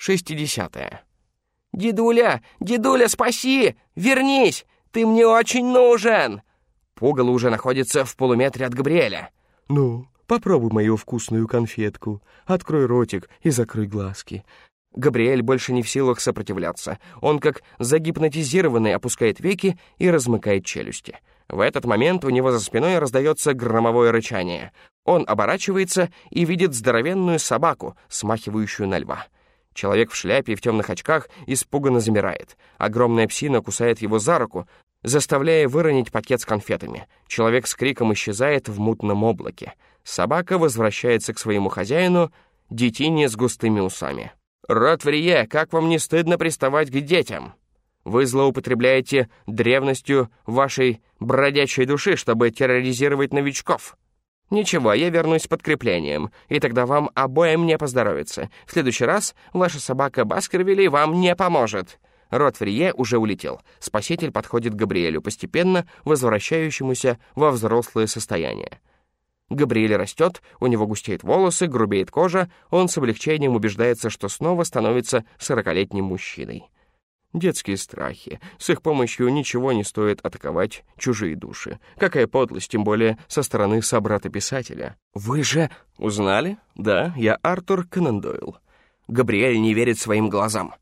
60. «Дедуля! Дедуля, спаси! Вернись! Ты мне очень нужен!» Пугало уже находится в полуметре от Габриэля. «Ну, попробуй мою вкусную конфетку. Открой ротик и закрой глазки». Габриэль больше не в силах сопротивляться. Он, как загипнотизированный, опускает веки и размыкает челюсти. В этот момент у него за спиной раздается громовое рычание. Он оборачивается и видит здоровенную собаку, смахивающую на льва. Человек в шляпе и в темных очках испуганно замирает. Огромная псина кусает его за руку, заставляя выронить пакет с конфетами. Человек с криком исчезает в мутном облаке. Собака возвращается к своему хозяину, детине с густыми усами. «Ротврие, как вам не стыдно приставать к детям? Вы злоупотребляете древностью вашей бродячей души, чтобы терроризировать новичков». «Ничего, я вернусь с подкреплением, и тогда вам обоим не поздоровится. В следующий раз ваша собака Баскервилли вам не поможет». Ротфрие уже улетел. Спаситель подходит к Габриэлю, постепенно возвращающемуся во взрослое состояние. Габриэль растет, у него густеют волосы, грубеет кожа, он с облегчением убеждается, что снова становится сорокалетним мужчиной. Детские страхи. С их помощью ничего не стоит атаковать чужие души. Какая подлость, тем более со стороны собрата-писателя. «Вы же...» «Узнали?» «Да, я Артур Конан Дойл». Габриэль не верит своим глазам.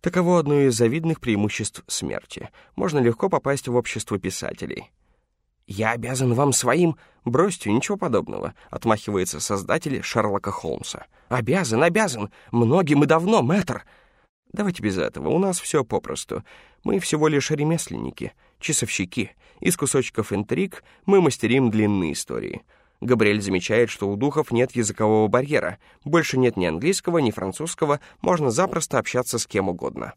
Таково одно из завидных преимуществ смерти. Можно легко попасть в общество писателей. «Я обязан вам своим...» «Бросьте, ничего подобного», — отмахивается создатель Шерлока Холмса. «Обязан, обязан! Многим и давно, мэтр!» Давайте без этого, у нас все попросту. Мы всего лишь ремесленники, часовщики. Из кусочков интриг мы мастерим длинные истории. Габриэль замечает, что у духов нет языкового барьера. Больше нет ни английского, ни французского, можно запросто общаться с кем угодно.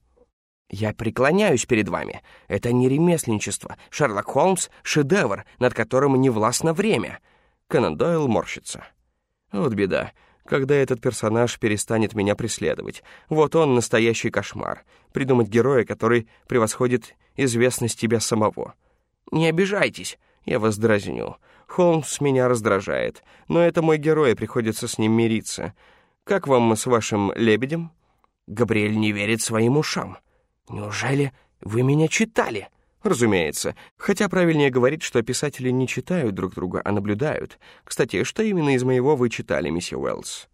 «Я преклоняюсь перед вами. Это не ремесленничество. Шерлок Холмс — шедевр, над которым не властно время». Конан Дойл морщится. «Вот беда. Когда этот персонаж перестанет меня преследовать? Вот он настоящий кошмар. Придумать героя, который превосходит известность тебя самого. Не обижайтесь, я вас дразню. Холмс меня раздражает, но это мой герой, приходится с ним мириться. Как вам с вашим лебедем? Габриэль не верит своим ушам. Неужели вы меня читали? Разумеется. Хотя правильнее говорить, что писатели не читают друг друга, а наблюдают. Кстати, что именно из моего вы читали, миссис Уэллс?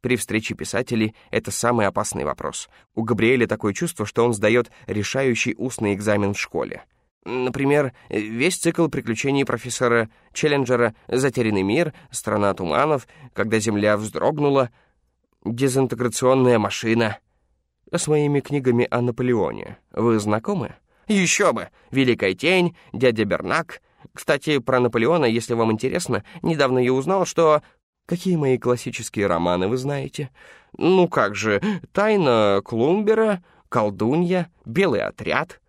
При встрече писателей это самый опасный вопрос. У Габриэля такое чувство, что он сдает решающий устный экзамен в школе. Например, весь цикл приключений профессора Челленджера «Затерянный мир», «Страна туманов», «Когда Земля вздрогнула», «Дезинтеграционная машина». С моими книгами о Наполеоне вы знакомы? Еще бы! Великая тень, дядя Бернак. Кстати, про Наполеона, если вам интересно, недавно я узнал, что... Какие мои классические романы вы знаете? Ну как же, «Тайна Клумбера», «Колдунья», «Белый отряд».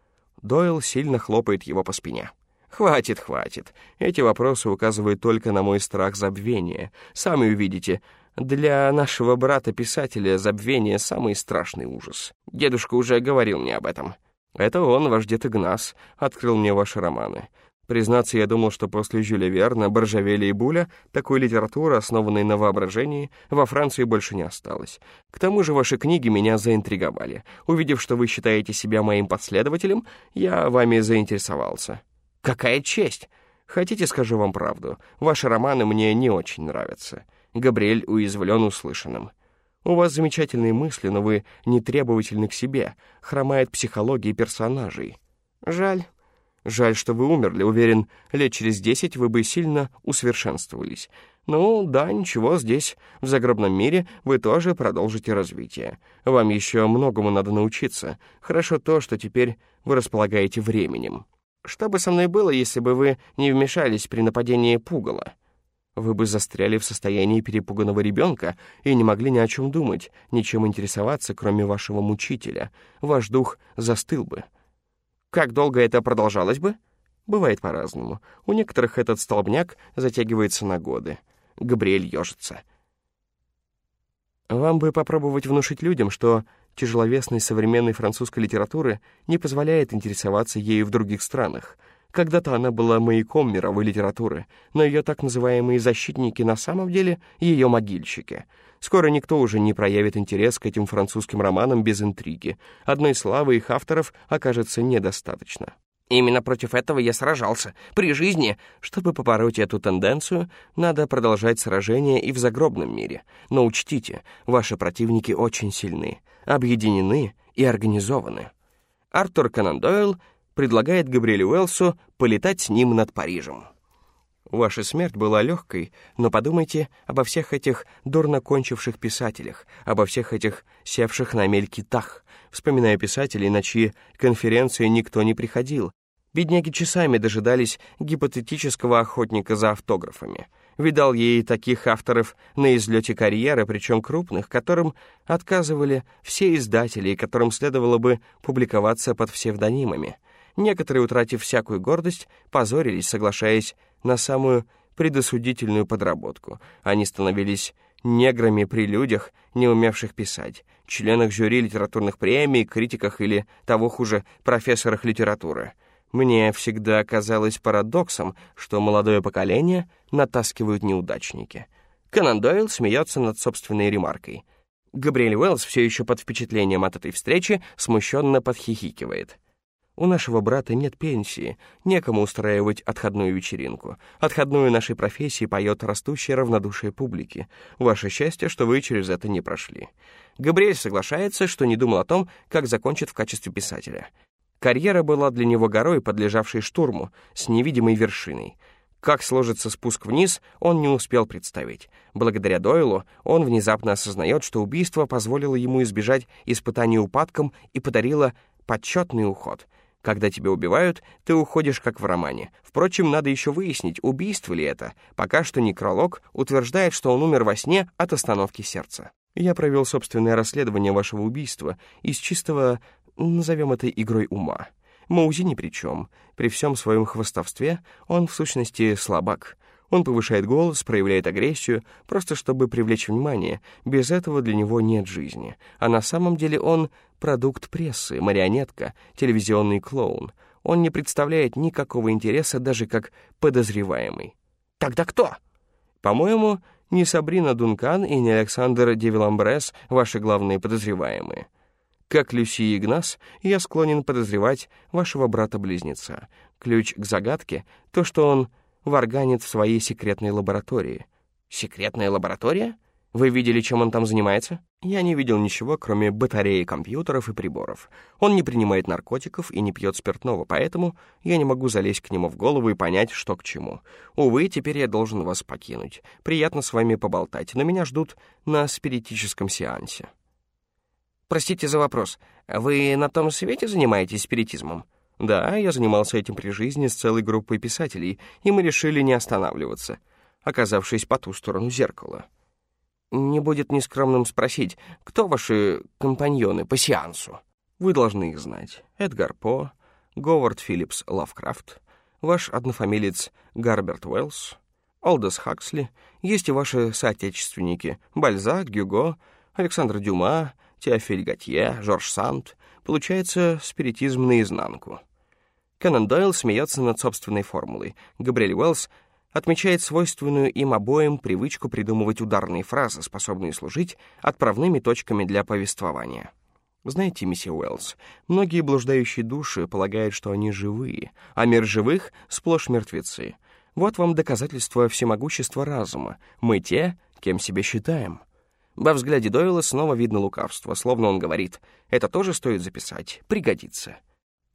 Дойл сильно хлопает его по спине. «Хватит, хватит. Эти вопросы указывают только на мой страх забвения. Сами увидите, для нашего брата-писателя забвение — самый страшный ужас. Дедушка уже говорил мне об этом. Это он, ваш дед Игнас, открыл мне ваши романы. Признаться, я думал, что после Жюля Верна, Боржавеля и Буля такой литературы, основанной на воображении, во Франции больше не осталось. К тому же ваши книги меня заинтриговали. Увидев, что вы считаете себя моим последователем, я вами заинтересовался. Какая честь! Хотите, скажу вам правду, ваши романы мне не очень нравятся. Габриэль уязвлен услышанным. У вас замечательные мысли, но вы не требовательны к себе. Хромает психология персонажей. Жаль. Жаль, что вы умерли. Уверен, лет через десять вы бы сильно усовершенствовались. Ну, да, ничего, здесь, в загробном мире, вы тоже продолжите развитие. Вам еще многому надо научиться. Хорошо то, что теперь вы располагаете временем. Что бы со мной было, если бы вы не вмешались при нападении пугала? Вы бы застряли в состоянии перепуганного ребенка и не могли ни о чем думать, ничем интересоваться, кроме вашего мучителя. Ваш дух застыл бы. Как долго это продолжалось бы? Бывает по-разному. У некоторых этот столбняк затягивается на годы. Габриэль ежится. Вам бы попробовать внушить людям, что тяжеловесность современной французской литературы не позволяет интересоваться ею в других странах — Когда-то она была маяком мировой литературы, но ее так называемые защитники на самом деле ее могильщики. Скоро никто уже не проявит интерес к этим французским романам без интриги. Одной славы их авторов окажется недостаточно. Именно против этого я сражался. При жизни, чтобы побороть эту тенденцию, надо продолжать сражение и в загробном мире. Но учтите, ваши противники очень сильны, объединены и организованы. Артур Конан Дойл предлагает Габриэлю Уэлсу полетать с ним над Парижем. Ваша смерть была легкой, но подумайте обо всех этих дурно кончивших писателях, обо всех этих севших на мель китах, вспоминая писателей, на чьи конференции никто не приходил. Бедняги часами дожидались гипотетического охотника за автографами. Видал ей таких авторов на излете карьеры, причем крупных, которым отказывали все издатели и которым следовало бы публиковаться под псевдонимами — Некоторые, утратив всякую гордость, позорились, соглашаясь на самую предосудительную подработку. Они становились неграми при людях, не умевших писать, членах жюри литературных премий, критиках или, того хуже, профессорах литературы. Мне всегда казалось парадоксом, что молодое поколение натаскивают неудачники. Конан Дойл смеется над собственной ремаркой. Габриэль Уэллс все еще под впечатлением от этой встречи смущенно подхихикивает. У нашего брата нет пенсии, некому устраивать отходную вечеринку. Отходную нашей профессии поет растущее равнодушие публики. Ваше счастье, что вы через это не прошли. Габриэль соглашается, что не думал о том, как закончит в качестве писателя. Карьера была для него горой, подлежавшей штурму, с невидимой вершиной. Как сложится спуск вниз, он не успел представить. Благодаря Дойлу он внезапно осознает, что убийство позволило ему избежать испытаний упадком и подарило почетный уход — когда тебя убивают, ты уходишь как в романе. Впрочем, надо еще выяснить, убийство ли это. Пока что некролог утверждает, что он умер во сне от остановки сердца. Я провел собственное расследование вашего убийства из чистого, назовем это игрой ума. Маузи ни при чем. При всем своем хвостовстве он, в сущности, слабак. Он повышает голос, проявляет агрессию, просто чтобы привлечь внимание. Без этого для него нет жизни. А на самом деле он продукт прессы, марионетка, телевизионный клоун. Он не представляет никакого интереса даже как подозреваемый. Тогда кто? По-моему, не Сабрина Дункан и не Александр Девиламбрес ваши главные подозреваемые. Как Люси Игнас, я склонен подозревать вашего брата-близнеца. Ключ к загадке — то, что он варганит в своей секретной лаборатории. Секретная лаборатория? Вы видели, чем он там занимается? Я не видел ничего, кроме батареи компьютеров и приборов. Он не принимает наркотиков и не пьет спиртного, поэтому я не могу залезть к нему в голову и понять, что к чему. Увы, теперь я должен вас покинуть. Приятно с вами поболтать, но меня ждут на спиритическом сеансе. Простите за вопрос. Вы на том свете занимаетесь спиритизмом? Да, я занимался этим при жизни с целой группой писателей, и мы решили не останавливаться, оказавшись по ту сторону зеркала. Не будет нескромным спросить, кто ваши компаньоны по сеансу? Вы должны их знать. Эдгар По, Говард Филлипс Лавкрафт, ваш однофамилец Гарберт Уэллс, Олдос Хаксли, есть и ваши соотечественники Бальзак, Гюго, Александр Дюма, Теофиль Готье, Жорж Санд. Получается спиритизм наизнанку. Конан Дойл смеется над собственной формулой. Габриэль Уэллс отмечает свойственную им обоим привычку придумывать ударные фразы, способные служить отправными точками для повествования. Знаете, миссис Уэллс, многие блуждающие души полагают, что они живые, а мир живых — сплошь мертвецы. Вот вам доказательство всемогущества разума. Мы те, кем себя считаем. Во взгляде Дойла снова видно лукавство, словно он говорит, «Это тоже стоит записать, пригодится».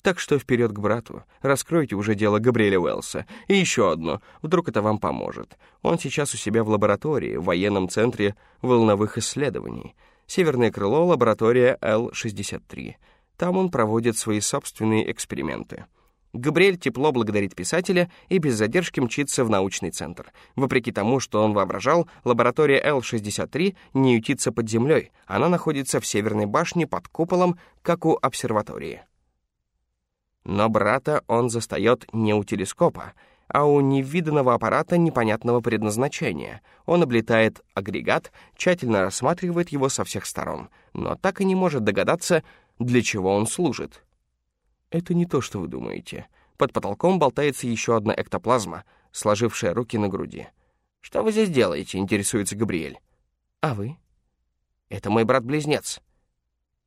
Так что вперед к брату, раскройте уже дело Габриэля Уэллса. И еще одно, вдруг это вам поможет. Он сейчас у себя в лаборатории, в военном центре волновых исследований. Северное крыло, лаборатория Л-63. Там он проводит свои собственные эксперименты. Габриэль тепло благодарит писателя и без задержки мчится в научный центр. Вопреки тому, что он воображал, лаборатория Л-63 не ютится под землей, она находится в северной башне под куполом, как у обсерватории. Но брата он застает не у телескопа, а у невиданного аппарата непонятного предназначения. Он облетает агрегат, тщательно рассматривает его со всех сторон, но так и не может догадаться, для чего он служит. Это не то, что вы думаете. Под потолком болтается еще одна эктоплазма, сложившая руки на груди. «Что вы здесь делаете?» — интересуется Габриэль. «А вы?» «Это мой брат-близнец».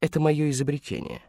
«Это мое изобретение».